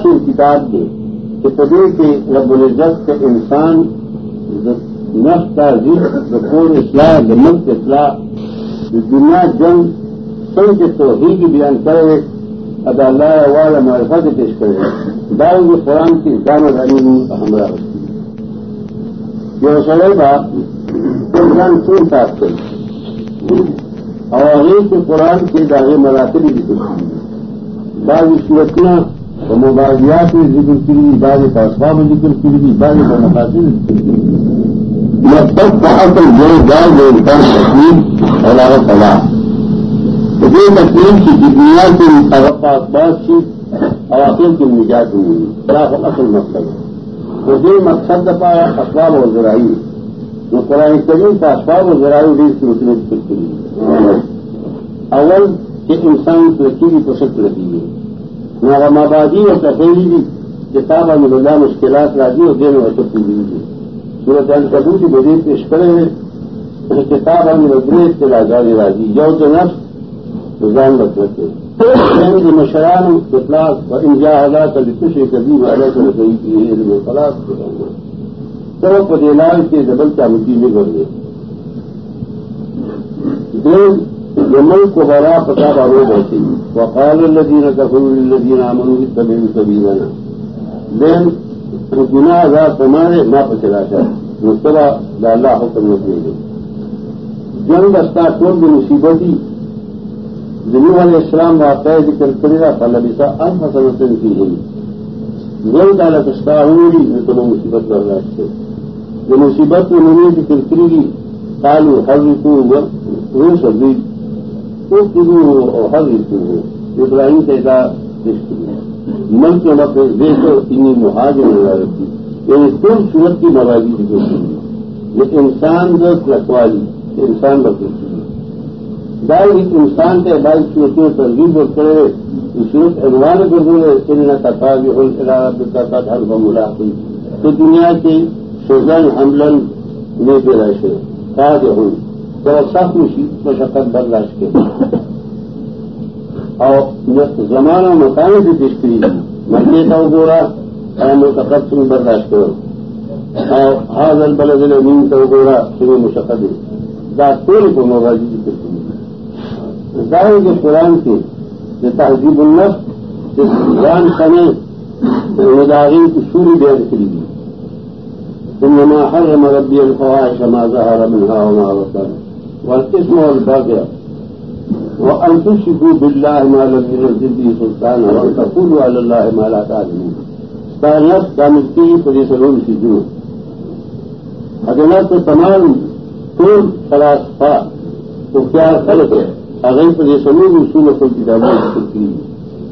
کتاب کے کہ پدے کے رب العزت کے انسان نفس کا ذکر خون اصلاح ملک اصلاح دنیا جنگ سن کے تو ہی کی بیان کرے ادا اللہ والا معرفت پیش کرے۔ داؤ قرآن کی دامت علی ہمراہ۔ جو سڑے گا انسان چون صاف کرے اور ایک قرآن کے داغے مراتبی بھی دیکھتی بعض صورتیاں تو مبادیات ذکر کی بعض کا اسباب ذکر کی بعض کا مقاصد ذکر کی مطلب کا اصل جو جائے جو انسان تکلیف اور لاگت پڑا تو یہ تکلیف کی دنیا کے بات چیز اور عقل کی نجات ہوئی، خلاف اصل مقصد۔ ہے تو یہ مقصد دفاع اسباب و ذرائی جو قرآن کریم کا اسباب و ذرائی ڈیل کی اس ذکر کی اول، کہ انسان ترقی کی پسند لگی ہے۔ نہ آبادی اور تفریحی بھی کتاب میں ملا مشکلات راضی اور دیر وقت پوری ہوئی سورت کبو کی مزید پیش کرے ہیں کتاب ہم نظریت کے لاجاد راضی یو تو نفس نظام رکھتے جو مشران اطلاق اور انجا ادا کر خوش کبھی والا کر رہی کی ہے علم خلاص سب پٹیلال کے زبر کا مٹی میں بڑھ گئے یمن کو بڑا پتا بارو بہتی وقال الذين كفروا للذين امنوا اتبعوا سبيلنا لين گناہ آزاد تمہارے ماں پہ چلا تھا مستبا اللہ حکم نے دیے گئے جنگ استا ٹول بھی مصیبتی جنوب علیہ السلام واقع ذکر کرے گا فلبسا اب فصلت کی ہے جنگ ڈالا کشتا ہوئی میں تمہیں مصیبت کر رہا ہے۔ جو مصیبت میں انہوں نے ذکر کری گی کالو ہر کو روس سبھی ہر ریتو ہو۔ ابراہیم سے من کے وقت دیکھو انہیں مہاجر نظر رکھی یعنی کل صورت کی موازی کی کوشش یہ انسان دس رکھوالی، انسان بکتی بائی انسان کے بائی صورتوں ترغیب اور کرے، صورت اگوان کر دے ان کا تھا کہ ہر بملا تو دنیا کی سوزن، حملن لے کے رہے۔ تاج ہوں۔ تو سخت مشقت برداشت کے اور زمانہ مکانے سے پیش کری مکے کا گورا اور مشقت تم برداشت کرو اور حاضل بلد الامین کا گورا تمہیں مشقت ہے۔ داستور کو موبائل ذکر کری ظاہر کے قرآن کے یہ تہذیب النف جس قرآن سمے مداغین کی سوری بیان کری گئی انما حرم ربي الفواحش ما ظهر منها وما بطن۔ والاسم والبغي وان تشركوا بالله ما لم ينزل به سلطانا وان تقولوا على الله ما لا تعلمون. نفس کامل کی پری سلوم سی جو حضرت تمام طول فلاسفہ تو کیا فرق ہے اگر پری سلوم اصول کو کتابوں کی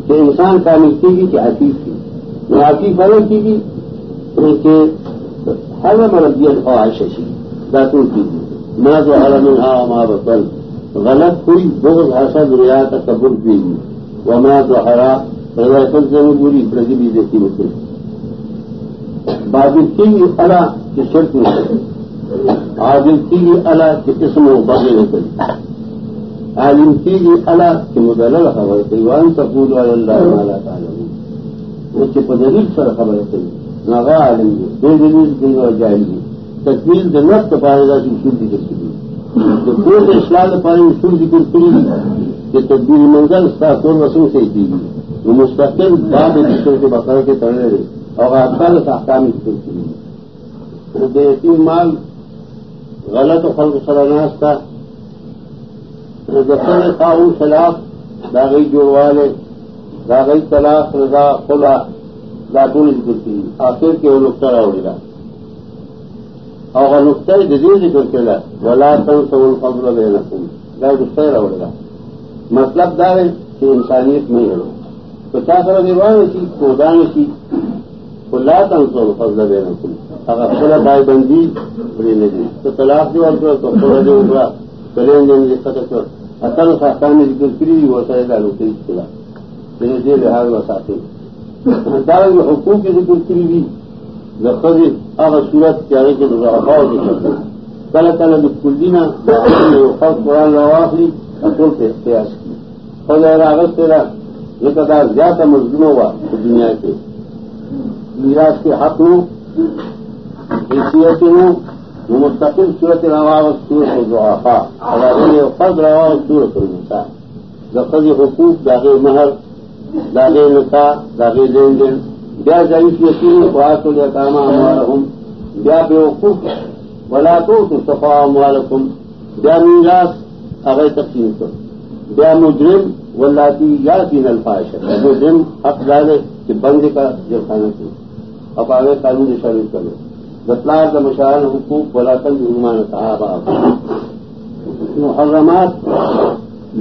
کہ انسان کامل کی گی کہ حقیق کی میں حقیق فرق کی گی کہ ہر مربی الفواحش شی داتوں کی نہ جو حرم ہا ما بطل غلط ہوئی بہت حسد ریا تکبر کی وما جو ہرا روایت ضرور بری پرجیبی دیتی مجھے بادل کی بھی اللہ کی شرط میں عادل کی بھی اللہ کے قسم و بغیر کری عالم کی بھی اللہ کی مدلل خبر کری وان سپور اللہ تعالیٰ تعالیٰ اس کے پدریب سر خبر کری ناغا عالم دی دو دلیل کی اور جائل دی تکمیل د نفس پائے گا کہ اصول ذکر کری جو کوئی اسلام پائے اصول ذکر کری کہ تدبیر منزل کا کون وسوم سے کی گئی وہ مستقل بعد دوسرے کے بقرے کے تڑے رہے اور آسان احکام ذکر کری دیتی مال غلط و خلق سراناس تھا دفتر قانون خلاف داغی جوڑ والے داغی طلاق رضا خلا ذکر کی آخر کے وہ نقطہ راؤ گا اور نقطۂ جدید ذکر کے ولا تن سب فضل بے نقل گا نقطۂ راؤ گا۔ مطلب دار ہے کہ انسانیت نہیں ہے۔ تو کیا کرو گے وہ سی کودا سی لا تن سب فضل بے نقل اگر خلا بھائی بندی بڑی نہیں تو طلاق جو اور تو تھوڑا جو ہوا کریں گے ختم اصل ساستان میں ذکر کری وہ سارے گا نوکری کھلا میرے لحاظ و ساتھی دار حقوق کی ذکر کی بھی لفظ اب صورت کیا ہے کل کل بالکل فرق قرآن رواخلی اصول سے کی. فضا اگست تیرا یہ قدار زیادہ مضمون ہوا دنیا کے. میراث کے حق ہوں، حیثیت ہوں مستقل صورت روا صورت ضعفا اور فرد روا صورت النساء. دفظ حقوق داغے مہر داغے نکاح داغے لین دین. بیا ضعیف یقین بات ہو جاتا ہوں بیا بے وقوف. بلا تو صفا ہمارکم بیا میراث اگر تقسیم کر. بیا مجرم. ولاتی یا تین الفاظ مجرم حق ڈالے کہ بند کا جرخانہ کی اب آگے قانون شامل کرو بتلا کا مشاعر حقوق بلا کر ایمان صاحب محرمات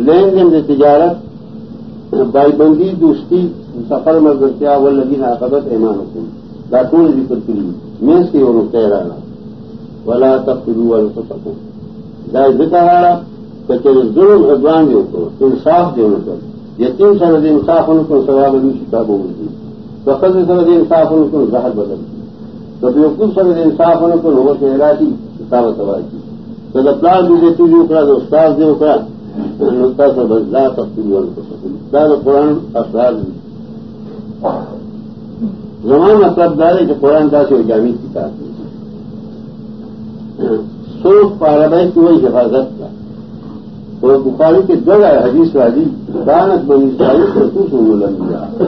لین دین تجارت بائی بندی دوستی سفر مدرسیا و لگی ناقبت ایمان حکوم ڈاکٹر ذکر کری میز کی وہ کہہ رہا ولا تب شروع والے کو سکوں جائے ذکر رہا کہ ظلم ادوان جو کو انصاف جو کر یقین سرد انصاف ان کو سواب کتاب ہوگی فقط سرد انصاف ان کو زہر بدل۔ دی تو بالکل سر انصاف ہونے کو لوگوں سے ہرا کی کتاب سوال کی۔ تو جب پلان بھی دیتی بھی اکڑا، تو استاد بھی اکڑا۔ نقطہ سے بدلا تب تفصیل والے کو استاد قرآن، افراد بھی۔ زمان مطلب دار ہے کہ قرآن کا سے جامع کتاب سوچ پارابائی کی وہی حفاظت کا تو بخاری کے جگہ حدیث والی دانت بنی اسرائیل سے تو سن لگ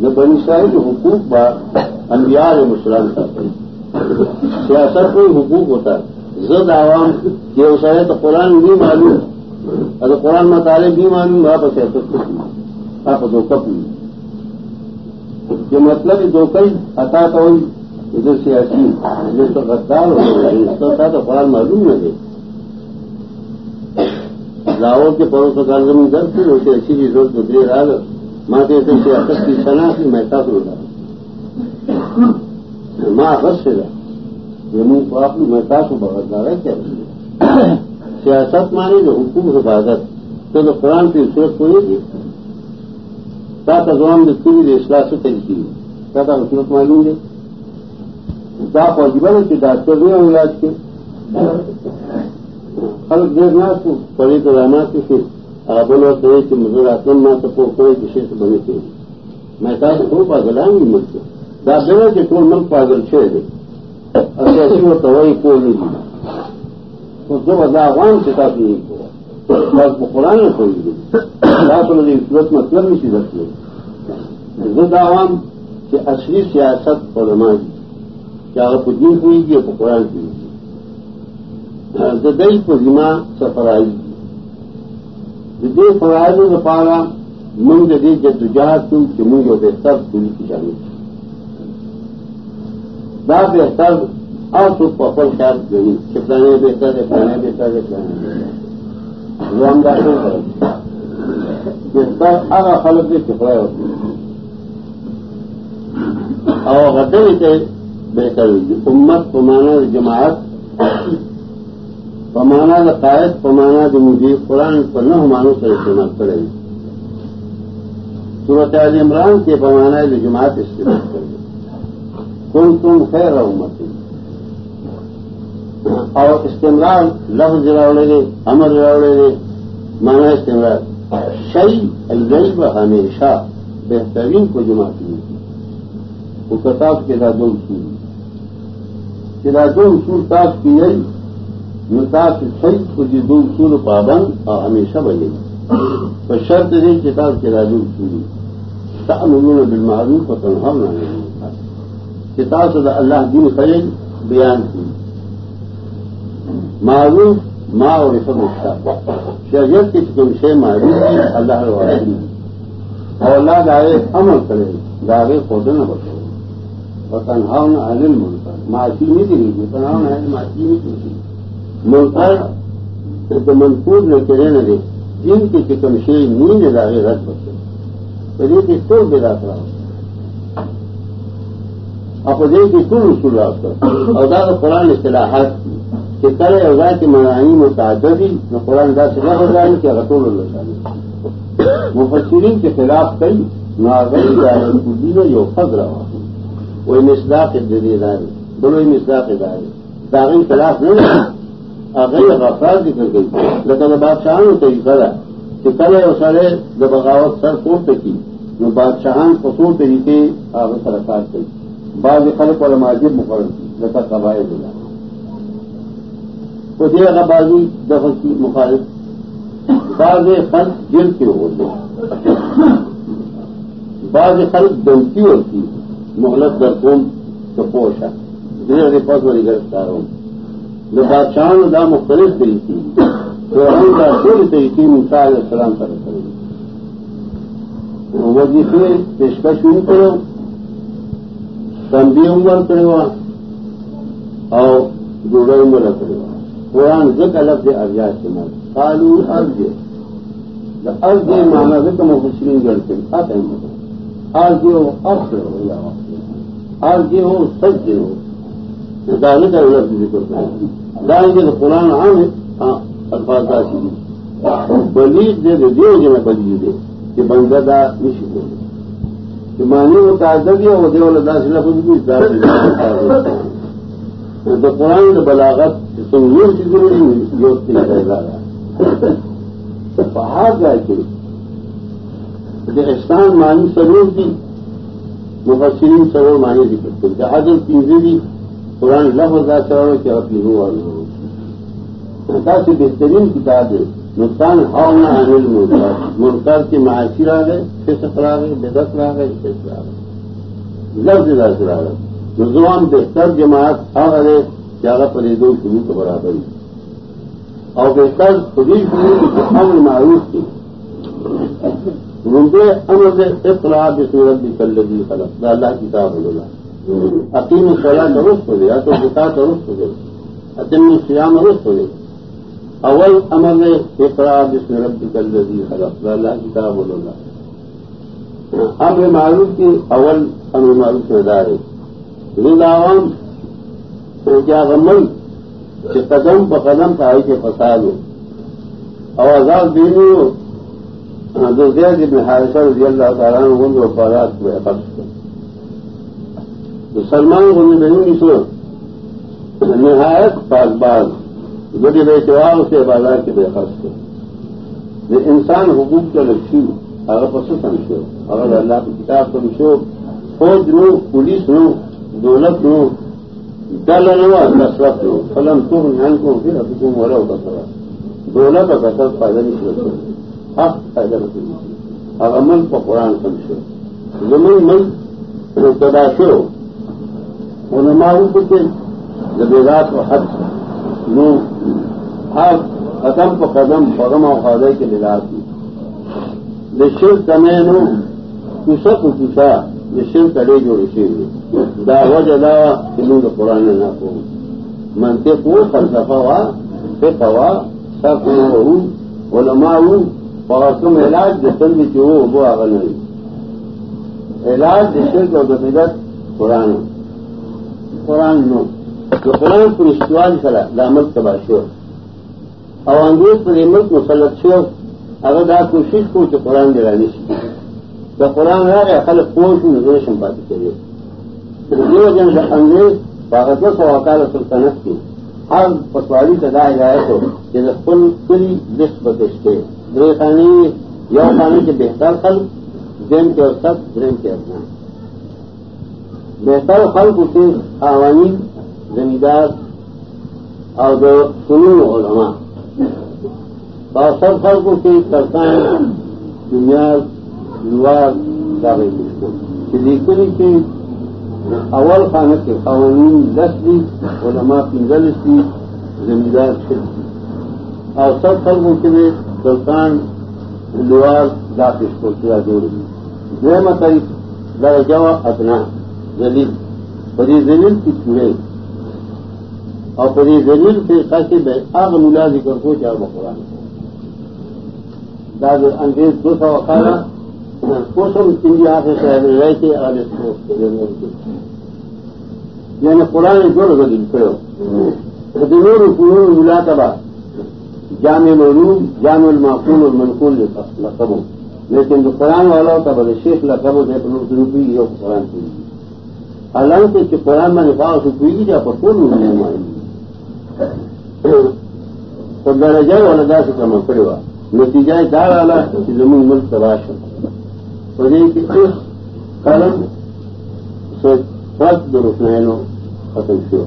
جو بنی اسرائیل کے حقوق بار انبیاء علیہ السلام کرتے سیاست کوئی حقوق ہوتا ہے زد عوام یہ ہوتا تو قرآن بھی معلوم. اگر قرآن مطالعے بھی معلوم وہاں پر سیاست کو آپ دھوکہ پوری یہ مطلب دو کئی عطا کا ہوئی، ادھر سیاسی ادھر تو غدار ہو تھا تو قرآن معلوم نہ دے جی۔ لاہور کے پڑوس کا زمین درد تھی اسے اچھی چیز ضرورت بدلے رہا ماں کے سیاست کی صنع کی محسوس ہو رہا ماں غص سے یہ منہ کو آپ نے محتاط کو بہت زیادہ کیا سیاست مانی جو حکومت حفاظت، تو قرآن کی صورت کو یہ کیا تھا زبان میں پوری اصلاح سے طریقے کیا تھا صورت معلوم گے کیا پاسبل ہے کہ ڈاکٹر بھی ہیں علاج کے خلق دیکھنا تو پڑے تو رہنا تو پھر آبل اور کرے کہ مجھے آتم نہ سکو کوئی کسی سے بنے کے میں کہا تو پاگلائیں گی مجھ کو داخلہ کے ٹول ملک پاگل چھوڑ دے اگر ایسی وہ توئی کو نہیں تو جب ازاوان سے کافی نہیں ہوا بس قرآن نے کھول دی صورت مطلب نہیں سی رکھتے زد عوام کہ اصلی سیاست علماء کی کیا اگر کچھ ہوئی گی تو قرآن کی ہوئی زدئی کو ذمہ سفرائی دے فرائض میں پارا منگ دے جدوجہد تم کہ منگ ہوتے سب پوری کی جانی تھی دا بہتر اور تو پپل خیال نہیں کتنے بہتر ہے پہلے بہتر ہے پہلے وہ ہم ڈاکٹر کریں بہتر خلق اور غدے سے بہتر ہوئی۔ امت پمانا جماعت پمانا قائد پمانا جو مجھے قرآن پر نہ مانو سے استعمال کرے۔ گی صورت عال عمران کے پمانا جو جماعت استعمال کرے۔ گی کن تم خیر امت۔ اور استعمال لفظ راوڑے دے امر راوڑے دے مانا استعمال شعی الغیب ہمیشہ بہترین کو جمع کی وہ کتاب کے داد اصول دو اصول تاج کی گئی متاث صحیح کو جی دو اصول پابند اور ہمیشہ بنے گی تو شرط دے کتاب کے داد اصول تعملون بالمعروف و تنہا نہیں کتاب سے اللہ دین خیل بیان کی۔ معروف ماں اور رفت اٹھتا شریعت کی تم سے معروف کی اللہ اور اللہ آئے، عمل کرے گاوے خود نہ بچے اور تنہاؤ نہ عالم ملک معاشی نہیں دے گی تنہاؤ نہ معاشی نہیں دے گی ملک پر منفور نہ کرے نہ دے. جن کی کتم سے نیند داغے رد بچے تو یہ کہ تو بے رات رہا اپنے کی کل اصول کر اور زیادہ قرآن اصطلاحات کی. کہ کرے اوزا کی منائی متعددی نہ قرآن دا سے نہ جائے کہ رٹول اللہ مفسرین کے خلاف کئی نہ اگر جو پھنس رہا وہ مسدا کے ذریعے دارے بولو مسدا کے دارے داغی خلاف نہیں اگر غفار ذکر گئی۔ لیکن بادشاہ نے طریقہ کہ کرے اور سڑے جب بغاوت سر کوٹ کی جو بادشاہان پسو طریقے آگے سرکار کری بعض خلق اور ماجد مقرر کی جیسا قبائل دلا تو دے گا بازی دفع کی مخالف، بعض خلق جل کے ہوتے بعض خلق دلتی ہوتی محلت درکوم تو پوشا دیر پس والی گرفتار ہوں۔ جو بادشاہوں دا مختلف طریقے تو ہم کا کل طریقے مثال السلام پر کریں وظیفے پیشکش نہیں کرو تنبی عمر کرے اور جوڑے عمر کرے قرآن ذک الگ سے ارجا استعمال کالو ارج ارج مانا ذکر مفسرین جڑتے آتے ہیں۔ ہو ارد ہو، یا آج ہو۔ سچ ہو دانے کا الگ ذکر کریں دائیں گے تو قرآن عام ہاں، الفاظ داسی بلیج دے دے، دیو جو میں بلیج دے۔ کہ بندہ دا نشی دے۔ کہ مانی وہ تعدد ہے وہ دیو لدا سے لفظ بھی تو قرآن نے بلاغت سنگور کی ضروری یوت نہیں رہ رہا باہر جا کے احسان مانی سرور کی، مفسرین سرور مانی بھی کرتے جہاز پیزے بھی قرآن لفظ آ چاہو کہ اپنی ہو۔ اور ایسا سے بہترین کتاب ہے۔ نقصان ہاؤ نہ انل مرکز کے معاشی آ گئے فسق آ گئے بےدت آ گئے فسق آ گئے۔ لفظ لفظ آ گئے۔ نوجوان بہتر جماعت آ زیادہ پریدوں کی تو برابر ہی اور بہتر خودی کی امن معروف کی۔ روپے امر سے اطلاع صورت بھی کر لگی خلق اللہ کتاب بولا عقیم سولہ درست ہو گیا تو بتا درست ہو گئی عطم سیام درست ہو گئی اول امر اقرا جس میں رب کر دی خلق اللہ کی طرح بولو گا امر معروف کی، اول امر معروف میں دار ہے عوام تو کیا غمل کہ قدم پ قدم پائی کے فساد ہو اور آزاد دینی ہو جو زید ابن حارثہ رضی اللہ تعالیٰ نے جو بارات کو حفظ تو سلمان کو نہیں سو نہایت پاس باز بڑی بے چوار سے بازار کے بے خرچ یہ انسان حقوق کے لکشی اگر پسو سمجھو اگر اللہ کی کتاب سمجھو فوج لو پولیس لو دولت لو ڈل لو نسرت لو فلم تم دھیان کو، پھر ابھی تم ہو رہا ہوگا سر دولت اور کثرت فائدہ نہیں سکتے حق ہاں، فائدہ نہیں اور امن کو قرآن سمجھو زمین مل تداشو علماء کو کہ جب رات و حد نو، ہر قدم کو قدم قدم اور خادے کے لحاظ کی یہ شر نو کسا کو کسا یہ شر کرے جو رشے داوا جدا انہوں نے قرآن نہ کو منتے کو فلسفہ ہوا فقہ ہوا سب ہوں علماء ہوں اور تم علاج جسل بھی جو وہ آگے نہیں علاج جسل کو دفعت قرآن قرآن نو جو قرآن پر استعمال کرا دامت دامل تباشور اور انگریز پر ملک مسلط شو۔ اگر دا کوشش کو تو قرآن دے رہی سی دا قرآن رہا گیا خلق پوش نظر شمپاتی کریے جو جن دا انگریز باغت و وکال سلطنت کی ہر پسواری سے دائے گئے تو جیسے کل کلی لسٹ بدش کے درے خانی یو خانی کے بہتر خلق دین کے اوسط درین کے اپنا بہتر خلق اسے عوانی زمیندار اور جو سنون علماء. اور سب خلقوں کی کرتائیں دنیا دیوار دعوے کی کی اول خانہ کے قوانین دس دی، علماء پنجل کی زمیندار چھ اور سب خلقوں کے لیے سلطان دیوار داخل کو کیا جوڑ دی. جو مطلب درجہ ادنا زلیل بڑی زلیل کی چوڑے اور پری زمین سے خاصی آگ ملا ذکر کو چاہے بقرآن داد انگریز دو سو اخارا کوشم انڈیا سے شہر میں رہے یعنی قرآن جو لگا دل کرو دنور قرون ملا کبا جامع معلوم جامع المعقول اور منقول لقبوں لیکن جو قرآن والا ہوتا بڑے شیخ لقب ہوتے روپی یہ قرآن کی حالانکہ قرآن میں نفاذ ہوئی جا پر کون نہیں ہماری تو درجہ والا دا سے کم پڑے گا۔ نتیجہ دار والا زمین ملک تباش پڑے کی اس قلم سے فرق درخنو ختم شو۔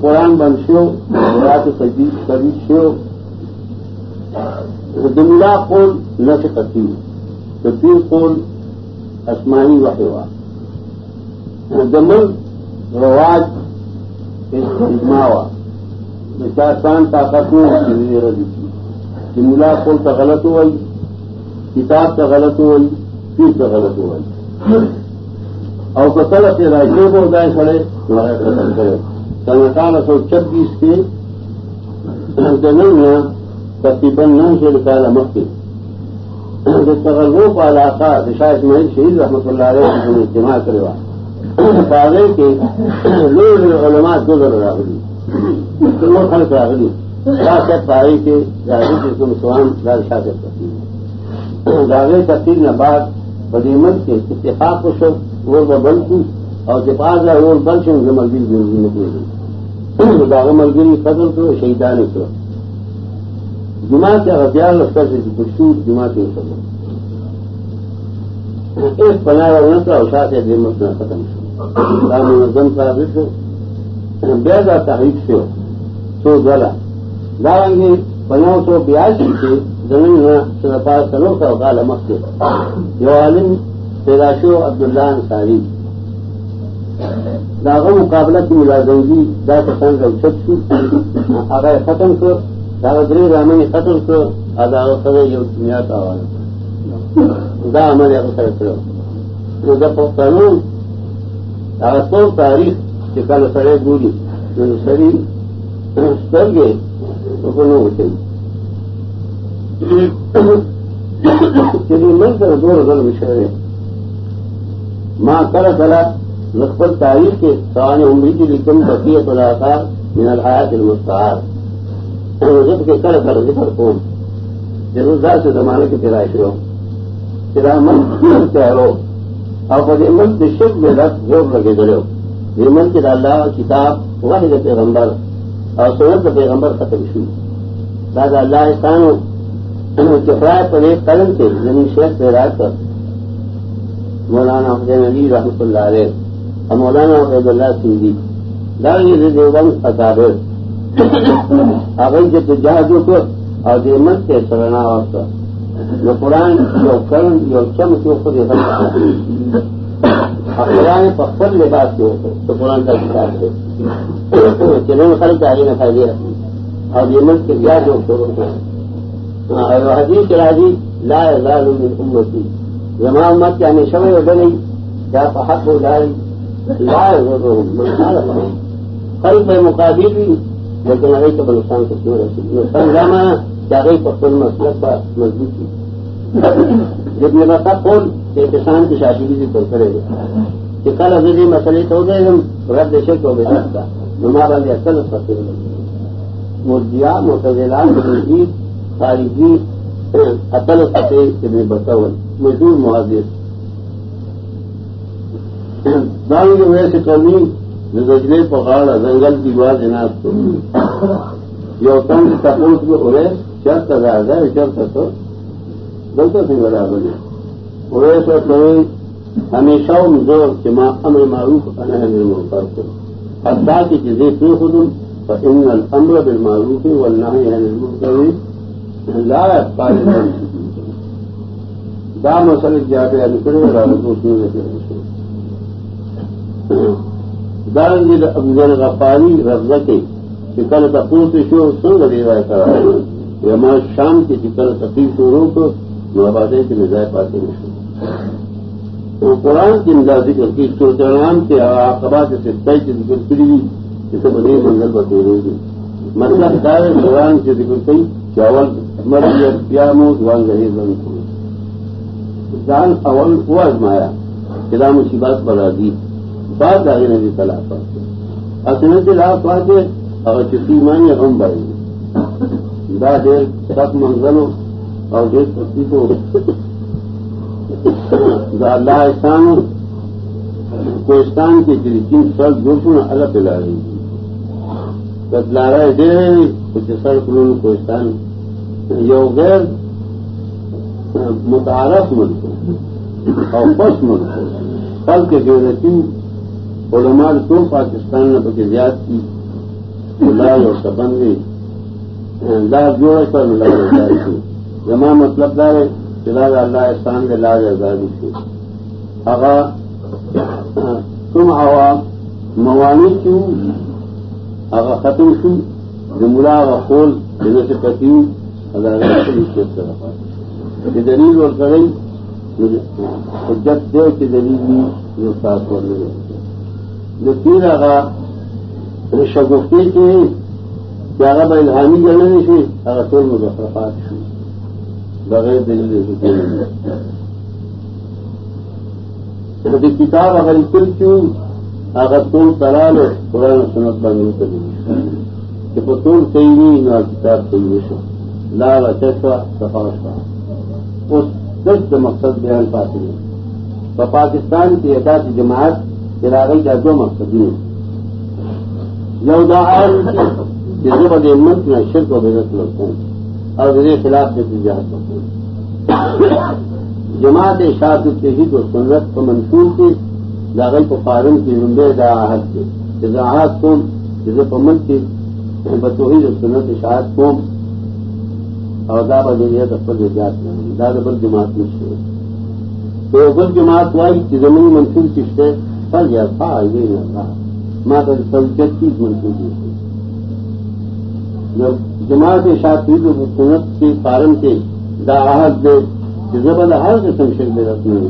قرآن بند شو رات کبھی شو۔ دملا قول نہ سے کرتی تو پیر قول آسمانی وحوا دمل رواج اجماوا چار طاقت جملہ قول کا غلط ہوئی، کتاب کا غلط ہوئی۔ پیر کا غلط ہوئی اور کتل سے رائے کو گائے کھڑے تمہارا قتل کرے۔ سنتان سو چھبیس کے جنگ میں تقریباً نو سے نکالا مکے۔ تغلو کا علاقہ دشا اسماعیل شہید رحمۃ اللہ علیہ نے اجتماع کروا پاگل کے لوگ علماء دو ذرا راغلی وہ خلق راغلی شاست پاگل کے راغل کے تم سوام دار شاست کرتی راغل تقسیم نے بعد بدیمت کے اتفاق کو شب وہ بل کو اور جپاس ہے وہ بل سے ملگری زندگی نکلے گی داغ ملگری قدر کرو شہیدان کرو جمع کے ہتھیار لشکر سے خوشبو جمع کے سب ایک پناہ ہونا کا اوشا سے دیمت نہ ختم رام منظم ثابت بے کا تحریک سے سو گلا داریں گے پناہ سو بیاسی سے زمین میں سرپا سلو کا اوکال امک سے جو عالم پیراشو عبداللہ انصاری داغا مقابلہ کی ملازمگی دا پسند کا چھت اگر ختم کر درې رامنې ختم کړ ادا سره یو دنیا ته وایي دا عمل یې سره کړو نو دا په قانون هغه ټول تاریخ چې کله سره ګوري نو سړي سترګې په نو وځي چې دې من سره دوه ځل مشره ما کله کله نخبر تاریخ کے سوال امید لیکن بقیت الاثار من الحیات المستعار۔ جب کے کر کر ذکر کون روزگار سے زمانے کے پیرائش ہو۔ تیرا من تیرو اور من کے شک میں رقص زور لگے گڑے یہ من کے اللہ کتاب واحد پیغمبر اور سنت پیغمبر ختم شو۔ دادا اللہ خانوں کفرائے پر ایک قلم سے زمین یعنی شیخ پیرا کر مولانا حسین علی رحمۃ اللہ علیہ اور مولانا عبید اللہ سندھی۔ دار دیوبند اکابر۔ هغه د جهادو کو او د مت سرنا واسطه نو قرآن یو کلم یو چم کې خو دې قرآن په لباس کې وته ته قرآن ته کتاب دی چې نو خلک هغه نه فائدې او د مت حدیث راځي لا یزال من امتی. زما امت کې همیشه وي ودلې دا په حق ولای لا یزالهم من خالفهم خلق مقابل لیکن هغه ته بلوچستان ته کیو رسید نو څنګه ما دا مسلک په مضبوط دي ابن کسان کی شادی بھی ذکر کرے چې کله دې مسلې ته وګورم رد شي کو به راځه نو ما باندې اصل فصل مرجیا خارجی اصل فصل ابن بطاول مشهور محدث داوی ویسے قومی زجلے پکاڑ جنگل کی بات جناب کو یہ تنگ سپورٹ میں ہوئے شرط ادا جائے شرط تو. بولتا سی برابر ہوئے سو تو ہمیشہ جو کہ ماں امر معروف انہم کر کو. حدا کی چیزیں کیوں خود ان الامر بالمعروف والنهي عن المنكر لا يقال دا مسئلہ جاتے ہیں کرے اور اس میں دارنگی دا چکل تپور سے شو سنگ ریوائے کرا یا ماں شام کی چکل تفریح شروع کو محبادے کے نظائے پاتے نہیں تو قرآن کی امداد ذکر کی چوترام کے آقبات سے طے کی ذکر کری جسے بڑے منزل بتے رہے گی مطلب قرآن کی ذکر کی کہ اول مرض یا مو دوان گہے زن کو جان اول کو آزمایا کہ مصیبات بڑھا دی. بعد آگے نبی طلاق پاتے اصل طلاق پاتے اور چٹی مانی ہم بڑھیں گے دا دیر سخت منزلوں اور دیر سختی کو دا اللہ احسان کوستان کے چین سر دوسروں الگ پلا رہی تھی بدلا دے کچھ سر کروں کوستان یو غیر متعارف ملک اور بس ملک پل کے غیرتی علماء تو پاکستان نے بکے زیاد کی۔ لال اور سبند لال جوڑ کر لال کی۔ جمع مطلب دار ہے کہ لال اللہ احسان کے لاج آزادی سے اگر تم ہوا موانی کیوں؟ اگر ختم شو، جملہ اگر خول جنہیں سے کتیوں اگر دلیل اور کریں حجت دے کے دلیل جو ساتھ کرنے جو تین آگا شگفتی کے کیا بھائی الہامی کرنے نہیں تھی اگر تو میں بخرفات بغیر دلیل کتاب اگر اتر کیوں اگر تم کرا لو قرآن سنت بننے کے لیے کہ پتول صحیح نہیں، نہ کتاب صحیح ہو لال اچھا سفارش کا اس دس مقصد بیان پاتے ہیں۔ تو پاکستان کی احتیاط جماعت چراغی کا دو مقصد ہیں جسے بڑے ملک میں شرک و بےزت لگتے ہیں اور میرے خلاف سے تجارت کرتے ہیں۔ جماعت شاخ ہی تو سنت کو منصور کی لاغل کو فارم کی لمبے داحت کے۔ جزاحت قوم جسے پمن کی بتوحید سنت شاہد قوم۔ اور دا بدل تو خود احتیاط کریں دا بل جماعت نشتے تو بل جماعت وائی کہ زمین منصور کشتے پل یا تھا یہ نہ تھا ماں تو سلجت کی منصور کی جب جماعت شاطری جو سنت کے کارن کے دا آہد دے۔ کہ زبر ہر قسم شک دے رکھنے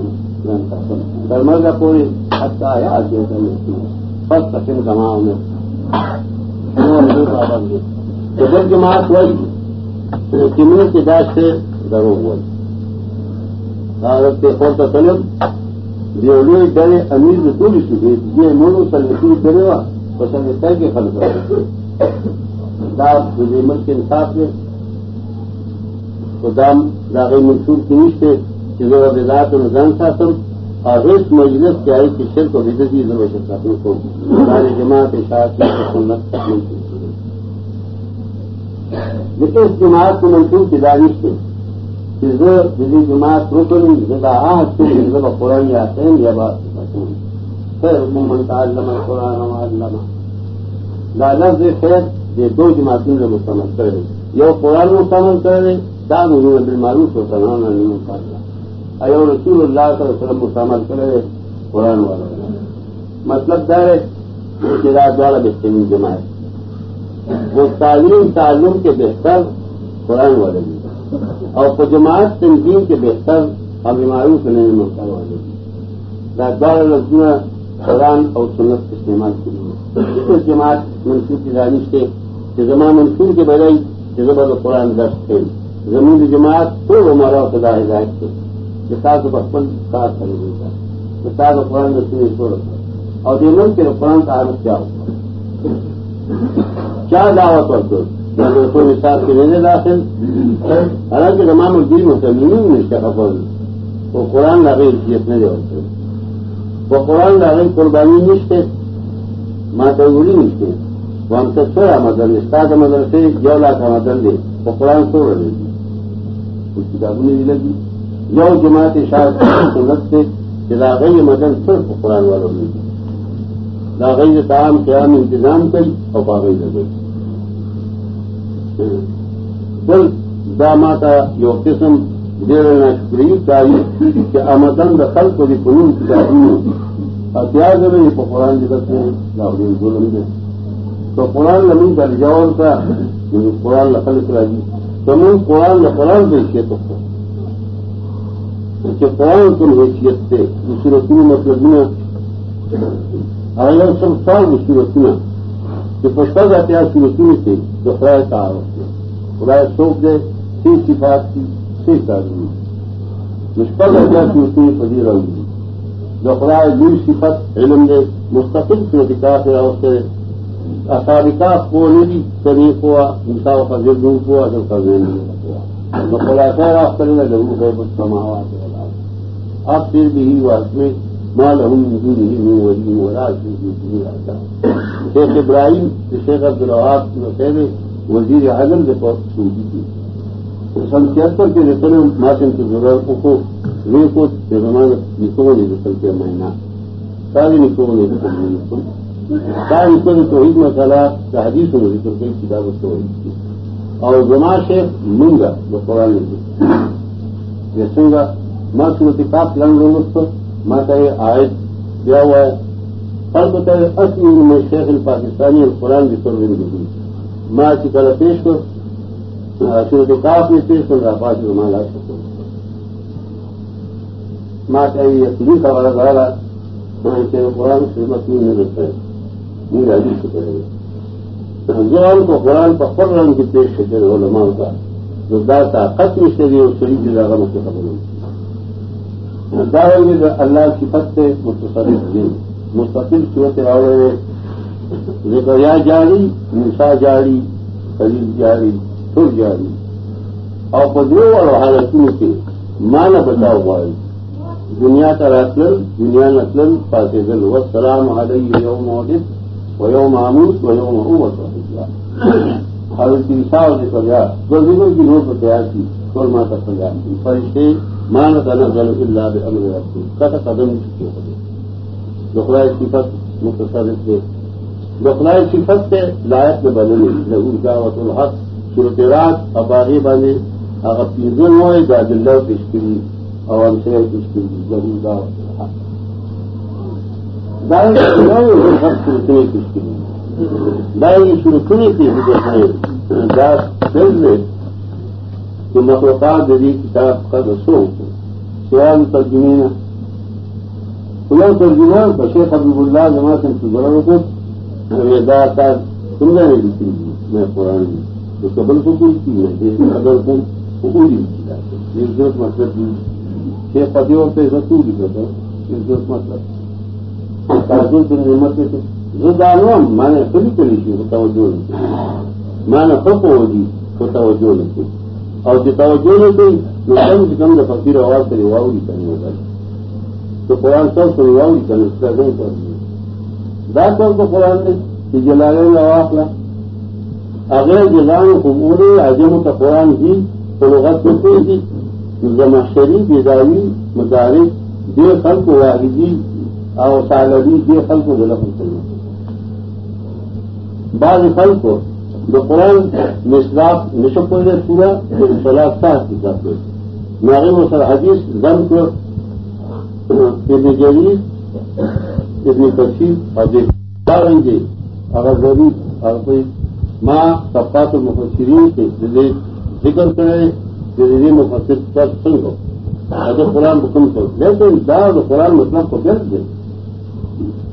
درمر کا کوئی حد کا آیا آج فسٹ سکن میں تو جب جماعت وائی کمنے کے بعد سے درو ہوا عادت کے خور کا طلب جو ڈرے امیر میں تو بھی سکے یہ مونو سلوی کرے گا پسند طے کے خل کر داد مل کے انصاف میں تو دام داغی منصور کی نشتے کہ جو رضاط نظام ساسم. اور اس مجلس کے آئی کی شرک و بدتی ضرور شرکاتوں کو سارے جماعت شاخ کی سنت منصور لیکن اس جماعت کو منصوب کی دانش تھی کہ جماعت رکن زدہ آہد سے زبا قرآن یا حسین یا بات خیر عموماً تعلم قرآن و علم دا لفظ خیر، یہ دو جماعتوں نے مستمل کر رہے یہ قرآن مستمل کر رہے دا مجھے بالمعروف و سلامہ نہیں مقابلہ ایو رسول اللہ صلی اللہ علیہ وسلم مستعمل کر رہے قرآن والا۔ مطلب دار ہے والا بہترین جماعت وہ تعلیم تعلیم کے بہتر قرآن والے بھی اور جماعت تنظیم کے بہتر اور بیماریوں سے نہیں ملتا والے بھی راجدار لفظیاں قرآن اور سنت استعمال کے لیے۔ اس جماعت منصوب کی دانش تھے کہ زمان منصوب کے بجائی کہ زبر قرآن درد تھے زمین جماعت تو ہمارا خدا ہدایت تھے کتاب بچپن کار کتاب قرآن میں اور دونوں کے قرآن کا حالت کیا ہوگا کیا دعوت کرتے کوئی مثال کے لیے داخل؟ حالانکہ تمام الدین مسلمین میں خبر؟ وہ قرآن لاگے حیثیت نہیں ہوتے وہ قرآن لاگے قربانی نشتے۔ ماں تنگولی نشتے۔ وہ ہم سے چھوڑا مدن، استاد مدن سے جو لاکھ مدن دے۔ وہ قرآن چھوڑ رہے گی اس کتابوں نہیں لگی۔ یو جماعت شاید سنت سے لاگئی مدن صرف قرآن والوں نے لاگئی کام قیام انتظام کئی اور باغی لگے بل داما کا یو قسم دیر شکری چاہیے کہ آمدن دخل کو بھی قانون چاہیے احتیاط میں یہ قرآن جگت میں لاہور ظلم دے. تو قرآن نمی کا رجاول کا قرآن لخل کرائی تو میں قرآن قرآن دیکھیے تو کہ قرآن تم حیثیت سے صورت میں مطلب میں آیا سب سال کی صورتیاں کہ پشپا کا تیار صورتوں سے جو خرائے کا آروپ خدا سوکھ دے سی صفات کی سی تعلیم۔ نسپل ہو جائے کہ اس میں پذیر رہوں جو خدا دور صفت، علم دے، مستقل سے وکاس ہے اس سے اصا کو نہیں طریق ہوا انسا کا ضرور ہوا، جو کا ذہن ہوا خدا خیر آپ کرے گا ضرور ہے کچھ کماوا کے اب پھر بھی ہی وقت میں مال ہوں دور ہی ہوں وہی ہو رہا شیخ ابراہیم شیخ عبد الحاب جو وزیر اعظم کے پاس سوچی تھی۔ سن تہتر کے رتن ماسن کی ضرورتوں کو روح کو زمان نکو نے نکل کے مہینہ۔ ساری نکو نے نکل نکل ساری نکو نے توحید مسئلہ حدیث میں ذکر کئی کتاب توحید کی۔ اور زما شیخ منگا، جو قرآن نے جیسے گا ماں صورت کاف لنگ لوگ اس پر، ماں کا یہ آئے کیا ہوا ہے۔ فرق ہوتا ہے اصلی میں شیخ الپاکستانی اور قرآن کی سر زندگی ماں کی طرح پیش کر صورت کاف میں پیش کر رہا پاس ماں لا سکتا ماں کا یہ یقینی کا بڑا والا رہا قرآن سے مطلب نہیں رہتا ہے۔ نہیں راجی سے کرے گا جوان کو قرآن پر فر رنگ کی پیش کرے علماء کا، جو دا طاقت میں سے بھی اور شریف کی زیادہ مجھے مطلب خبر ہوتی داریں گے اللہ کی پت سے متصرف دن مستقل صورت آوڑے دیکھو جاری نسا جاری خرید جاری سر جاری. اور پدرو اور حالتوں کے مان بچاؤ ہوا دنیا کا رسل دنیا نسل فاصل و سلام علیہ یوم عدد و یوم آموس و یوم حضرت عیسیٰ اور سجا دو دنوں کی نوٹ پر تیار کی کل کا سجا کی. فرشتے مان کا نظر اللہ امر رکھتے کت قدم چکے ہوئے دخلائے صفت مختصر سے دخلائے صفت سے لائق میں بدلے لہور کا وط الحق صورت رات اباغی بانے اگر پیزن ہوئے گا دلہ پیش کری اور ہم سے پیش کری ضرور کا سب صورتیں پیش کری دائیں شروع کرنے کی دل کہ مخلوقات دلی کتاب کا دسو سوال ترجمے خدا ترجمہ بشیر حبیب اللہ جماعت سے ضرورت ہے کا سمجھا نہیں لکھی میں قرآن میں اس کا بل کو کوئی چیز ہے۔ اگر کو پوری عزت مطلب چھ پتیوں پہ رسو بھی کرتا عزت مطلب تاجر کی نعمت سے زدانوں میں نے کبھی کری تھی توجہ نہیں میں نے سب کو ہوگی تو توجہ نہیں اور جو توجہ نہیں تھی میں کم سے کم جو فقیر آواز کری واؤ کرنی ہوگا تو قرآن سب کو واؤ کرنے اس کا نہیں کر دیا ڈاکٹر کو قرآن نے کہ جلالے میں واقع اگر جلان کو عجم کا قرآن ہی تو لغت کو کوئی تھی۔ زما شریف بیداری مدارک دے خل کو واحدی اور سالبی دے خل کو غلط کرنا بعض فل کو جو قرآن مصلاف نشب کو پورا تو سلاح تھا کو ناغم و سر حدیث زم کو ابن جدید ابن کثیر اور دیکھیں گے اگر غریب اور کوئی ماں طبقات المفسرین کے ذکر کرے جو مفسر پر سن ہو اگر قرآن حکم کو لیکن دار قرآن مطلب کو بیٹھ دے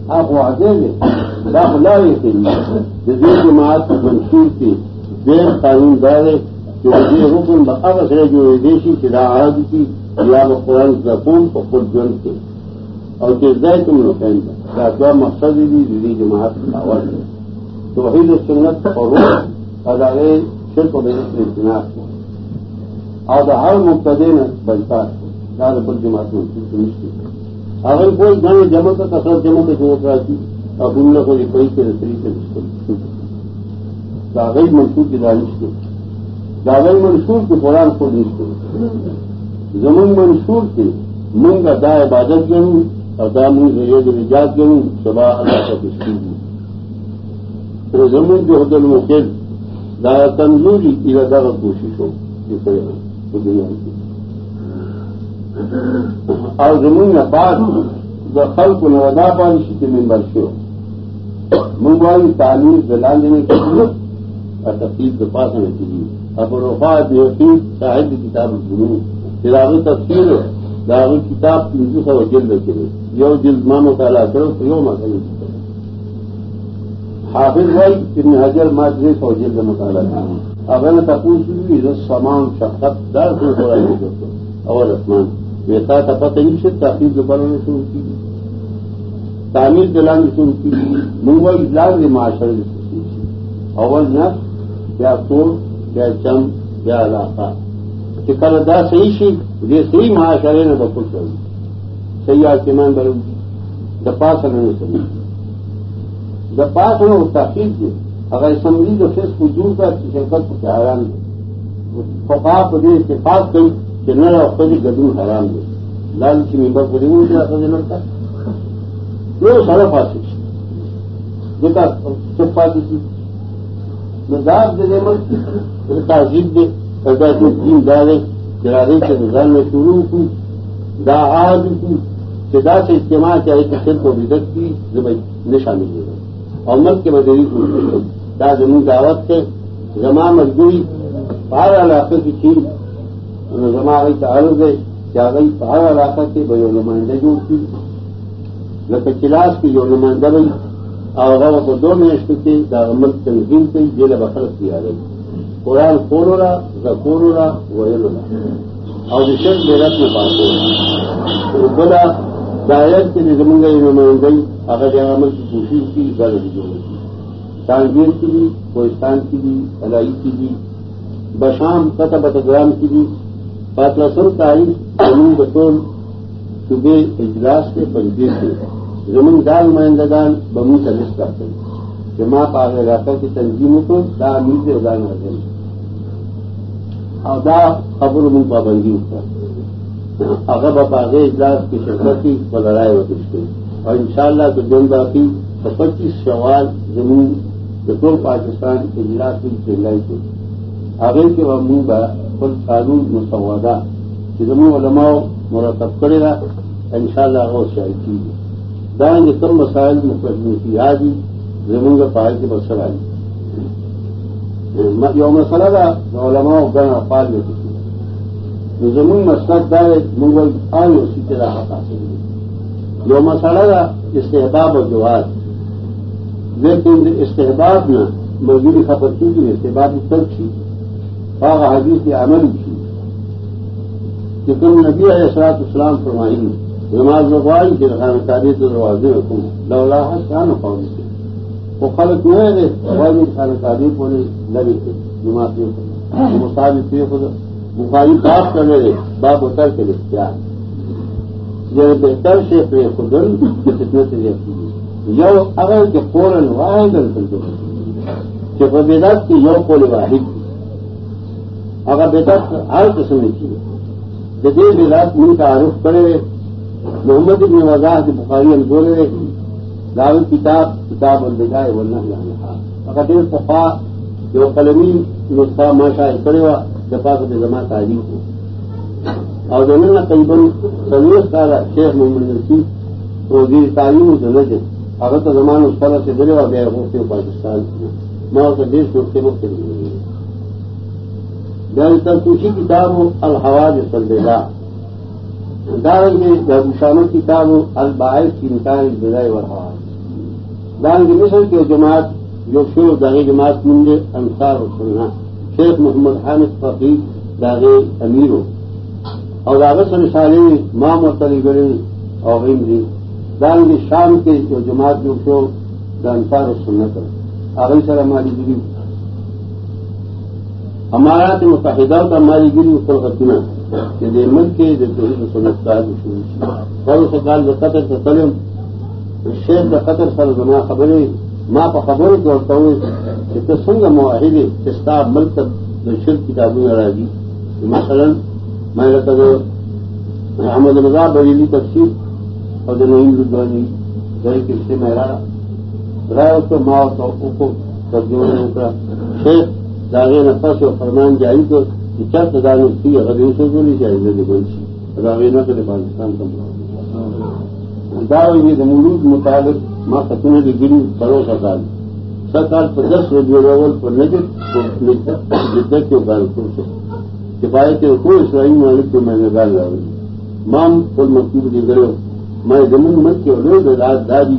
آپ وہ آگے گے داخلہ کے لیے جدید جماعت منصور کی بے قانون دار کہ یہ حکم بقاوت ہے جو ودیشی کی راحت کی یا وہ قرآن زکون کو خود جن کے اور کہ زی تم نے پہنتا مقصد بھی جدید جماعت کی آواز ہے تو وہی سنت اور ادارے صرف محنت اجتناب کو اور ہر مبتدے میں بنتا ہے زیادہ بل جماعت میں مشکل اگر کوئی گانے جمع کا کثرت جمع کا جو رہتی اور ان لوگوں کو کوئی کے نسری سے منصور کی دانش کے کاغذ منصور کے قرآن کو نشکل زمین منصور کے منگ کا دا عبادت گروں اور دا منگ نجات گروں سبا اللہ کا تشکیل دی زمین جو حد المقید دا تنظوری ارادہ کا کوشش ہو یہ دنیا کی اور زمین بعد جو خل کو نودا پالیسی کے ممبر سے ممبئی تعلیم دلال دینے کے لیے اور تفصیل کے پاس ہونے کے لیے اب رفاظ یقین شاہد کتاب گرو داغ تفصیل ہے۔ داغ کتاب تین سو جلد کے لیے جو جلد مانو کا علاج کرو تو یو مسئلہ حافظ بھائی اتنے حجر ماجرے سو جلد مطالعہ کروں اگر تپوس بھی سامان شخص دار سے تھوڑا یہ کرتے اور رسمان ویسا تپت نہیں سے تاخیر دوبارہ نے شروع کی تعمیر دلانے شروع کی ممبئی اجلاس کے معاشرے اول نس کیا سور کیا چم کیا علاقہ۔ کہ کل دا صحیح سی یہ صحیح معاشرے نے بخود کر صحیح آسمان بر دپاس نے صحیح دپاس نے وہ تاخیر کی اگر اسمبلی جو فیس کو دور کا شرکت کو حیران دے فقا کو دے اتفاق کئی کہ نہ خود گدو حیران دے لال کی ممبر کو نہیں دیا تھا لڑکا وہ سارا پاس دیکھا چپ پاتی تھی مزاج دے۔ مل تہذیب دے پیدا جو تین دارے گرارے کے نظام میں شروع کی، دا آج کی سدا سے استعمال چاہے کہ صرف و بدت کی نشانی دے گا اور ملک کے بدری کو دا زمین دعوت سے جمع مزدوری پہاڑ علاقے کی چیز جمع گئی تعلق ہے کیا گئی پہاڑ علاقہ کے بڑے نمائندے جو کی۔ لکه کلاس کی جو نمائندہ بھائی اور هغه په دوه میاشتو کې دا عمل تنظیم کوي جیله به خلق تیاري قرآن کولو را زکولو را، ویلو را. او د شر بیرت نه پاتې بله دایره کې زمونږ یو نمایندګي هغه د عمل کی کوشش کی ګل دي جوړ تانگیر کی بھی کوہستان کی بھی الائی کی بھی بشام قطع بٹگرام کی بھی پاتلسم تاریخ زمین بطول صبح اجلاس کے پنجیر کے زمین دار نمائندگان بمو کا لسٹ کرتے ہیں۔ جمع پاگ علاقہ کی تنظیموں کو دا امیر ادان کرتے ہیں اور دا خبر من پابندی پر اگر بپاغ اجلاس کی شرکتی وہ لڑائی ہوتی اس اور انشاءاللہ تو دن باقی تو پچیس سوال زمین جو پاکستان اجلاس کی چلائی تھی آگے کے وہ منہ کا خود قانون مسودہ کہ زمین علماء مرتب کرے گا ان شاء اللہ وہ شاید کی۔ دائیں گے کم مسائل مقدمے کی آج زمین کا پہاڑ کی بسر آئی۔ یوم مسئلہ کا علماء گنا پال میں کسی زمین مسلط دار منگل آئی اسی طرح حاصل یوم مسئلہ کا استحباب و جواز لیکن استحباب میں مزدوری خبر کی کہ استحباب کی ترک تھی فاغ حدیث کی عمل تھی۔ کہ تم نبی علیہ السلاط اسلام فرمائی نماز روائی کے رکھانا تاریخ دروازے میں حکم لولا کیا نہ پاؤں سے۔ وہ خلق نہ ہے روائی خانہ تعریف ہونے لگے تھے نماز میں مطابق تھے خود بخاری بات کر رہے باپ اتر کے لیے کیا یہ بہتر سے پہ خدن کتنے سے یو اگر کہ فوراً واحد کہ بدعت کی یو کو واحد۔ اگر بدعت ہر قسم کی جدید بدعت من کا عارف کرے محمد ابن وضاحت بخاری ہم بولے دعوت کتاب کتاب الدگائے ورنہ جانا اگر دیر صفا جو قلمی نسخہ ماشا کرے ہوا دفاع کے جمع تعلیم کو اور جو نا قریباً سنوس کا شیخ محمد نصیب وزیر تعلیم جو نجد اگر تو زمان اس طرح سے دلے اور گئے ہوتے ہو پاکستان میں اسے دیش کو کے مفت میری تر کچھ کتاب ہو الحواز سلبا دارنگ میں گرمشانوں کی کتاب ہو الباعث کی نکال بدائے و حواز دارنگ مصر کے جماعت جو شور داغی جماعت منجے انصار و سننا شیخ محمد حامد فقیر داغے امیر ہو اور آگست رسالے مام اور تلی گڑے اور دارنگ شام کے جو جماعت جو شو انصار و سنت آگئی سر ہماری گری ہمارا تو متحدہ تو ہماری گری اس پر رکھنا کہ دے ملک کے جو توحید سنت کا شروع اور اس کال جو قطر سے سلم شیخ کا قطر سر زما خبریں ماں پر خبریں تو ہوتا ہوں کہ تو سنگ معاہدے چستا ملک جو شرک کتابیں راضی جی۔ مثلاً، میں نے کہا احمد رضا بریلی تفصیل اور جو نئی رجوانی گئے کہ اس سے میرا رائے کو ماں کو ترجمہ نہیں کا شیخ داغے نفس و فرمان جاری کو چرت دار تھی اگر سے کو نہیں چاہیے میری کوئی چیز داغے نہ کرے پاکستان کا داغ ملوک مطابق ماں ختم کی گری کرو سرکار سرکار پر دس روپیے لیول پر نجد جدت کے کار کفایت کے کوئی اسلامی مالک کو میں نے ڈال لا مام پل مکتوب کی گرو میں زمین مت کے لوگ رات دادی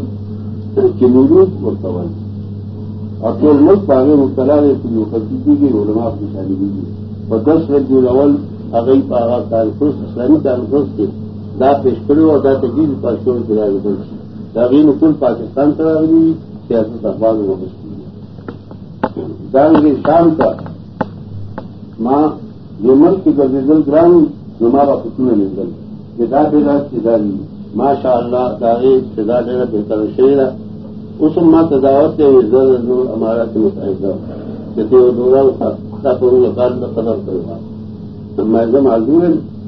کی ملوک اور سوال اور ٹول ملک پاگے مبتلا ہے کہ جو خرچی کی گئی علماء کی شادی کی گئی اور دس رجی الاول اگئی پاگا تعلق اسلامی تعلق کے دا پیش کرو اور دا تجیز پاسپورٹ چلا گئی داغین کل پاکستان چلا گئی سیاست اخبار میں واپس کی۔ دان کے شام کا ماں، جو ملک کی گزل گرام جو مارا فتنا نکل یہ دا بے رات کی داری۔ ماشاء اللہ داغے سدا دینا بہتر شیر اس ماں تداوت کے زر ہمارا کے متحدہ جیسے وہ دورہ قدر کرے گا میں جب معذور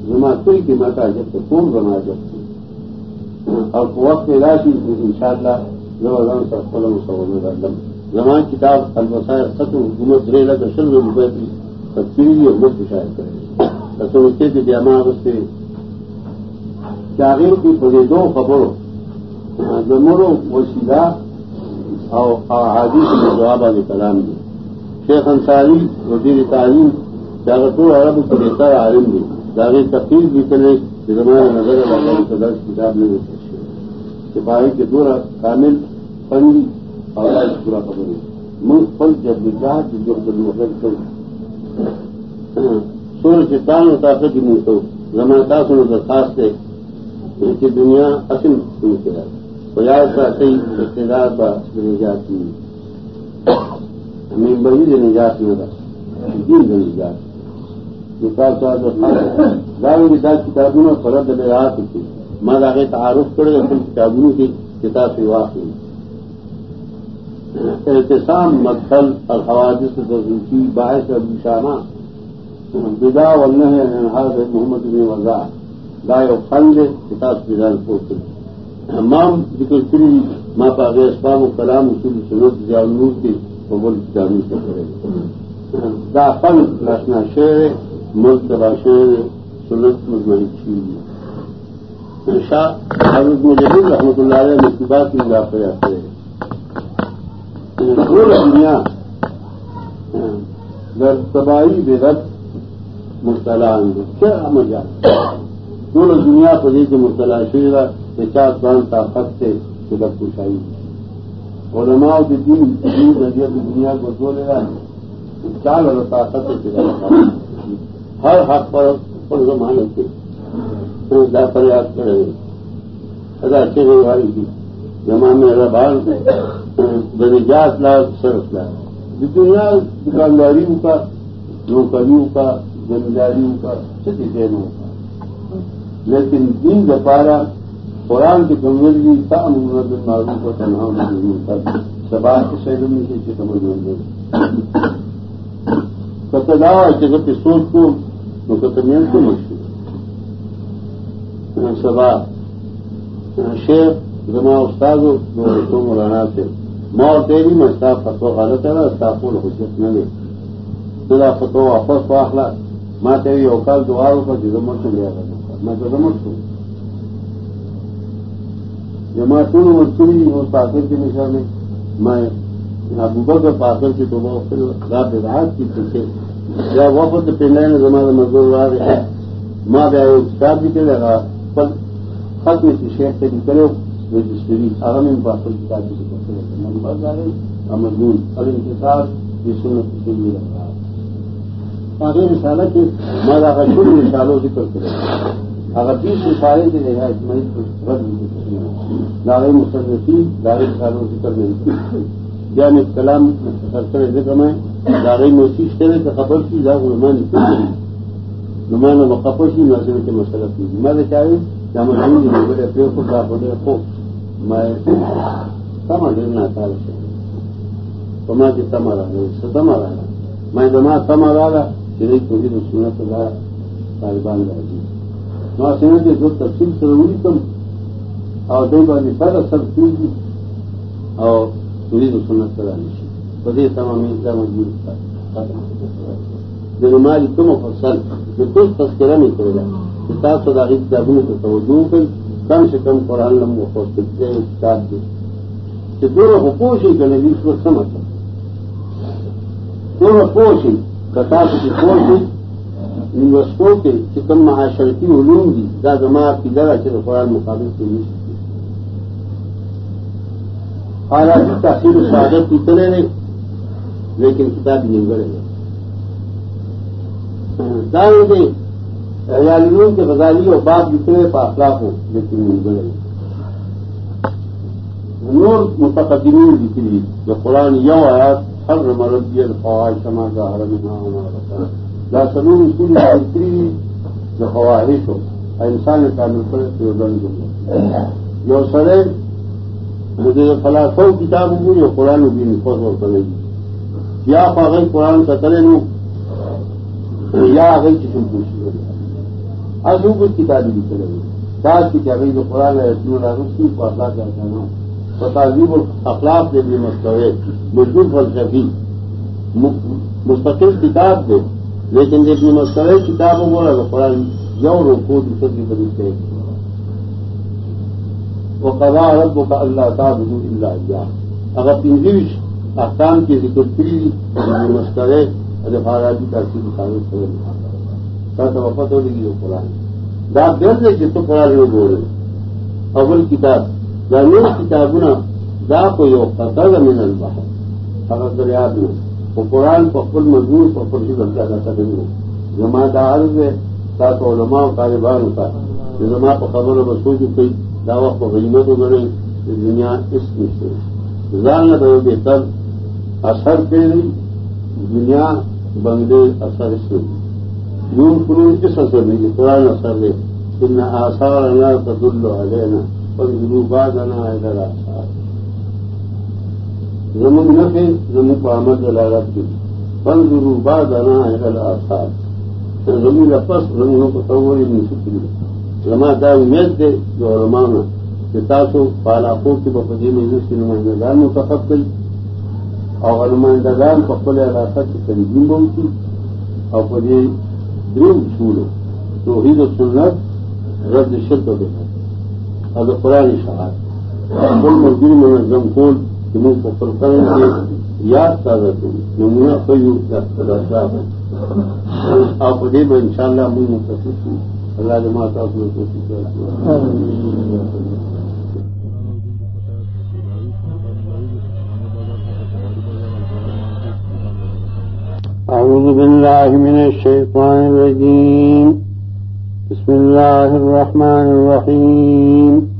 زما کوئی کی متا جب تو کون بنا جب اور وقت راشی ان شاء اللہ جب زبردان سر قلم سو زمان کتاب البسائے ختم، حکومت رے لگا شل میں روپئے کی تفصیلی اور مفت شاید کرے گی تو اس کے بیاما اس سے چاغیر کی بڑے دو خبروں۔ ہاں، جمرو وسیلہ اور حادث میں جواب علیہ کلام دی. شیخ انصاری، وزیر تعلیم چاغتو عرب کے بہتر عالم دی. داغی تفصیل بھی کرے زمانہ نظر والا صدر کتاب میں سپاہی کے دورہ کامل فنی اور پورا خبر ہے ملک پل جب نکاح جو مغل سور چتان ہوتا تھا کہ نہیں تو زمانتا سن درخواست ہے کہ دنیا اصل سن کے رہا بجائے کا صحیح اقتدار کا نجات کی ہمیں بڑی نجات میں رہا دین نجات. نکال داروں کی ساتھ کتابوں میں فرد میں رہا تھی ماں آگے تعارف کرے گا پھر کتابوں کی کتاب سے واقعی احتسام مدخل اور حوادث کی باعث ابو شانہ بدا ولہ انحاظ محمد بن وزا گائے و فل کتاب سے جان پوچھ ذکر کری ماں پاک اسباب و کلام اصول سنت جانور کی قبول جانی سے کرے دا فن رسنا شعر ملک تبا شعر، سنت مزمن چیز شاہ حضرت مجھے رحمۃ اللہ علیہ مصیبات کی اضافہ جاتے ہیں پورا دنیا، در تباہی بے رد مبتلا کیا مزہ پورا دنیا کو لے کے مبتلا شیرا یہ چار پانچ طاقت سے سبق پوچھائی علماء کے دین نظریہ کی دنیا کو دو لے رہا ہے چار اور طاقت سے ہر حق پر پر زمانے کے۔ پریاس کرے۔ ادا اچھے والی تھی زمانے ربان درجات لا صرف لا دنیا دکانداریوں کا، نوکریوں کا، زمینداریوں کا چھٹی دینوں کا۔ لیکن دن دپارا قرآن کی کمزوری تھا محمد معروف کو تنہا نہیں ہوتا سبا کے شہروں میں سے سمجھ میں کتنا کہ جب سوچ کو مقدمیاں کو مشکل سبا شیخ زما استاد تو مولانا سے ماں تیری میں اسٹاف فتو غلط ہے نا اسٹاف کو حجت نہ لے تیرا فتو واپس پاخلا ماں تیری اوقات دواروں کا جزمت سے لیا کرنا میں جزمت ہوں۔ جمع تم مچھلی اور پاخر کی نشا میں میں ابوبر کا پاخر کی تو رات رات کی پیچھے یا وقت پنڈا نے زمانہ مزدور آ رہا ہے ماں گیا کتاب بھی کرے گا، پر خط میں سے شیخ سے بھی کرے، رجسٹری اہم پاسل کتاب کی کرتے ہیں نمبر دارے امدون ہاں، اور ان کے ساتھ یہ سنت کے لیے رکھا آگے مثال کے مالا کا شروع مثالوں سے کرتے رہے۔ اگر بیس مثالیں کے رہا میں رد دارے مصنفی دارے مثالوں سے کرنے یا میں کلام سرکر ذکر میں دارے محسوس کرے تو خبر کی جا نمان نمانا مقفشی نظر کے مسئلہ کی۔ میں نے چاہیے کہ ہم ہندی بڑے پیڑ کو بڑے خوب میں سما ڈرنا تھا تما کی تما رہا تما رہا میں جمع تما رہا، کہ نہیں کوئی تو سنا تو رہا طالبان رہ گئی وہاں سنت کے جو تفصیل ضروری کم اور دو بار سر سب کی اور پوری تو سنت کرا نہیں بدے تمام کا مجبور تھا جب ہماری تم فصل. جو کچھ تذکرہ نہیں کرے گا کتاب سدا سداری کتابوں کو توجہ کر کم سے کم قرآن لمبو ہو کتاب دے کہ دونوں کو کوشش کرنے کی اس کو سمجھ دونوں کوشش کتاب کی کوشش یونیورسٹوں کے چکم معاشرتی علوم دی دا جماعت کی جگہ سے قرآن مقابل کے نہیں سکتی۔ حالانکہ جی تحصیل سعادت کی کرے رہے لیکن کتاب نہیں گڑے دائیں دیں ریالیوں کے غزالی اور بات جتنے پاخلاق ہو لیکن ملے نور متقدمین ذکری جو قرآن یو آیات، ہر مربی الفواج سما کا ہر ہمارا لا سلور اصول ذکری جو خواہش ہو انسان کا مل کر جو سرے مجھے فلاسو کتاب ہوں جو قرآن بھی نفوس اور کرے گی یا پاگل قرآن کا کرے نو، یا آگئی کسی پوچھی ازو کچھ کتابیں لکھ رہے ہیں بعض کتابیں جو قرآن ہے اس کو اخلاق کیا کہنا تو تعظیم اخلاق کے بھی مستوے مزدور فلسفی مستقل کتاب دے لیکن جب یہ مستوے کتاب ہو بولا تو قرآن یو روکو دوسرے کی بدل سے وہ قضا عرب کا اللہ کا بدو اللہ کیا اگر انگلش احکام کی ذکر کی مستوے ادفارادی کا کی دکانوں سے تو وفت ہو گئی وہ قرآن۔ دا دے کہ تو قرآن میں بول رہے اول کتاب۔ یا نور کتاب نا دا کو یو قطر من البحر۔ اگر دریاب میں۔ وہ قرآن پکل مضبوط پکل سے بن جاتا تھا جمع دا عرض ہے، تا تو علماء و طالبان ہوتا۔ جمع کو خبر و سوچ گئی دعوت کو غنیمت ہو جی گئی دنیا اس میں سے۔ زان نہ بہتر، اثر پہ نہیں دنیا بنگلے اثر اس میں۔ یوں قرون کس اثر نہیں یہ قرآن اثر ہے۔ ان آثار اللہ تدل علینا پر بعد انا ادھر آثار زمین نفے زمین کو آمد علاقت کی۔ پن گرو بعد انا ادھر آثار زمین پس زمینوں کو تصور نہیں سکتی لما دا امید دے، جو علمانا کہ تاسو پالاقوں کی بفجی مجلس کی نمائندگان منتخب کری۔ اور نمائندگان پپل علاقہ کی تنظیم بہت کی۔ اور پھر دریم اصول توحید و سنت رد شرک دینا اب قرآن شہاد کل مزدور منظم کول کہ منہ کو پرکرن کے یاد تازہ کروں نمونہ کوئی آپ دے میں ان شاء اللہ منہ متصف ہوں اللہ جماعت آپ نے کوشش أعوذ بالله من الشيطان الرجيم بسم الله الرحمن الرحيم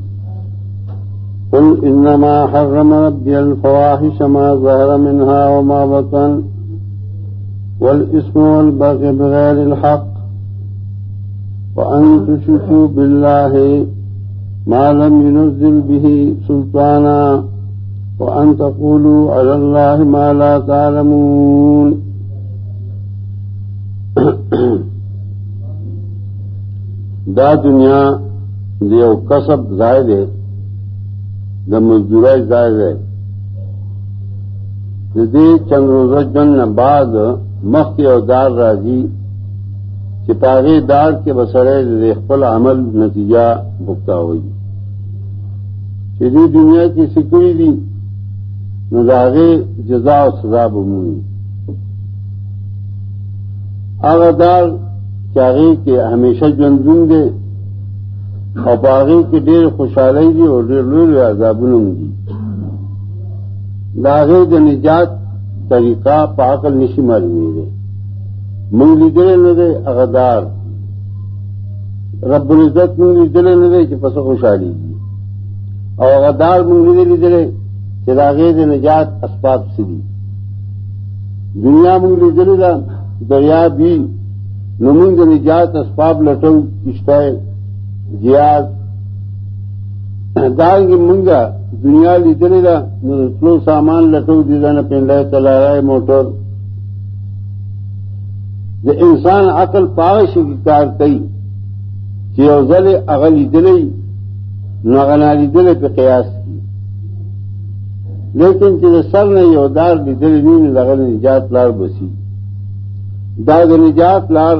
قل إنما حرم ربي الفواحش ما ظهر منها وما بطن والإسم والبغي بغير الحق وأن تشكوا بالله ما لم ينزل به سلطانا وأن تقولوا على الله ما لا تعلمون دا دنیا دیو کسب زائد ہے۔ دا مزدور زائد ہے۔ دے چند روزہ جن بعد مخ کے اوزار راضی چپاغی دار کے بسرے ریخل عمل نتیجہ بھگتا ہوئی۔ چیری دنیا کی سکڑی دی نظاغے جزا و سزا بمونی۔ آغدار چاغی کے ہمیشہ جندون دے۔ اور باغی کے ڈیر خوشحالی دی اور ڈیر لوگ عذابن دی. داغے د نجات طریقہ پاکل نشی معلومی دے منگلی دلے نہ دے اغدار. رب العزت منگلی دلے نہ دے کہ پس خوشحالی دی. اور اغدار منگلی دلے دلے کہ داغے د نجات اسباب سے دی. دنیا منگلی دلے دا، دریا بھی نمنگ نجات اسباب لٹو کشتا جیاد کی منگا دنیا لی دلی دا نسلو سامان لٹو دیدا نہ پنڈا چلا رہا ہے موٹر جو انسان عقل پاوش کی کار کئی. کہ اوزل اغلی دلی نغنالی دلے پہ قیاس کی. لیکن جب سر نے یہ ادار بھی دلی نہیں لگل نجات لار بسی. داد نجات لار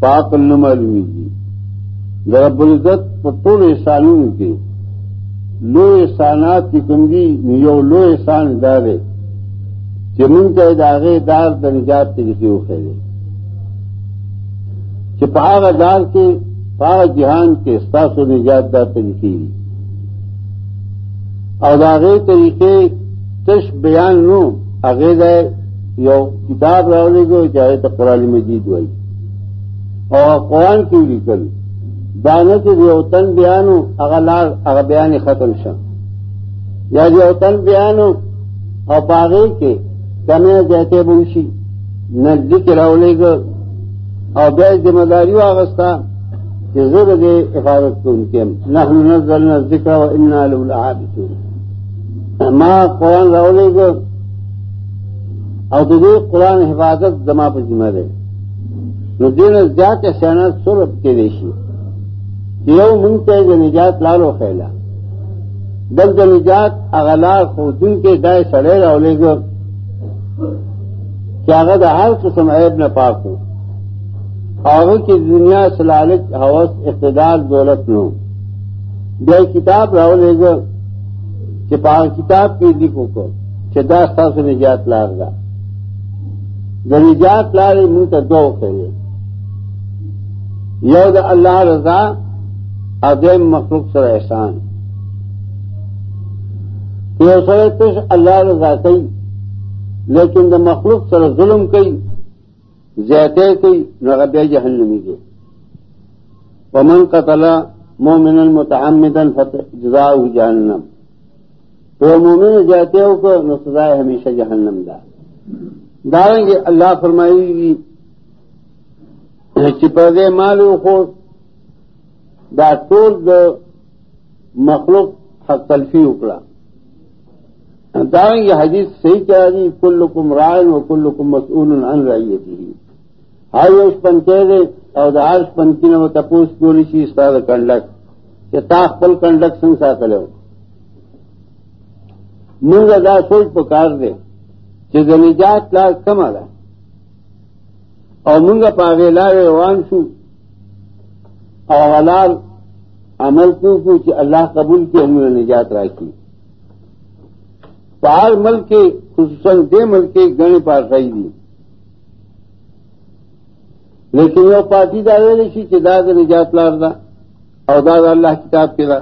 پاک معلومی کی رب العزت پٹول احسانوں کے لو احسانات کی کنگی نیو لو احسان دارے. چمن کے داغے دار د نجات کے وہ خیرے. کہ پاگ دار کے پاگ جہان کے استاس و نجات دار طریقے اور داغے طریقے تش بیان نو اگے ہے یو کتاب راولے گو چاہے تو قرآن مجید ہوئی اور قرآن کی لکل دانے کے جو تن بیان ہو اگر بیان ختم شا یا جو تن بیان ہو اور باغی کے کمے جہتے بنشی نزدیک راولے گو اور بے ذمہ داری واغستہ کہ زر گے حفاظت کو ان کے نحن نزلنا الذکر و انا للعابدون ما قرآن راولے گو اور دے قرآن حفاظت جمع پر ذمہ دے دین زیات سیانت سورت کے ریشی یو منگتے نجات لالو خیلا. دل د نجات اغلار خو کے دائے سڑے رولے گا کہ اگر ہر قسم عیب نہ پاکو. اور کی دنیا سے لالچ حوث اقتدار دولت نو. بے کتاب رولے گا کہ پاک کتاب کی لکھو کو کہ دس سے نجات لار گا نجات لارے منہ تو دو کہلے یود اللہ رضا ادیم مخلوق سر احسان۔ یہ سر کچھ اللہ رضا کئی، لیکن دا مخلوق سر ظلم کئی، زیادہ کئی نغب جہنمی کے۔ ومن قتل مومن المتعمدن فتح جزا جہنم۔ تو مومن زیادہ کو نسزائے ہمیشہ جہنم دا داریں گے اللہ فرمائی گی چپردے مالو خو دا ٹول د مخلوق حق تلفی اکڑا دائیں یہ حدیث صحیح کہہ رہی کل کم رائن و کل کم مسئول ان رہی تھی ہر اس پن کہہ دے اور ہر پن کی نو تپوس کیوں سی اس طرح کنڈک کہ تاخ پل کنڈک سنگ سا کرو منگ دا سوچ پکار دے کہ زنیجات لا کم آ رہا اور منگا پاگے لارے روان شو. حلال عمل کیوں کو اللہ قبول کی ہم نے نجات راکی پار مل کے خصوصاً دے مل کے گنے پار رہی دی۔ لیکن وہ پارٹی دارے رہی کہ داد نجات لار دا اور داد اللہ کتاب کے دا۔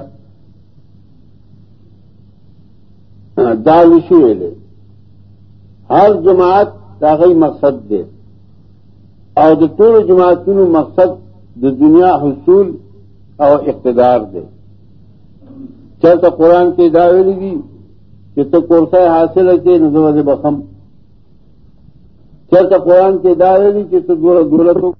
دا وشو لے۔ ہر جماعت کا مقصد دے۔ اور جو ٹول جماعتوں مقصد جو دنیا حصول اور اقتدار دے چل تو قرآن کے دعوے لگی کہ تو کورسا حاصل رکھے نظر بخم. چل تو قرآن کے دعوے لی کہ تو دولتوں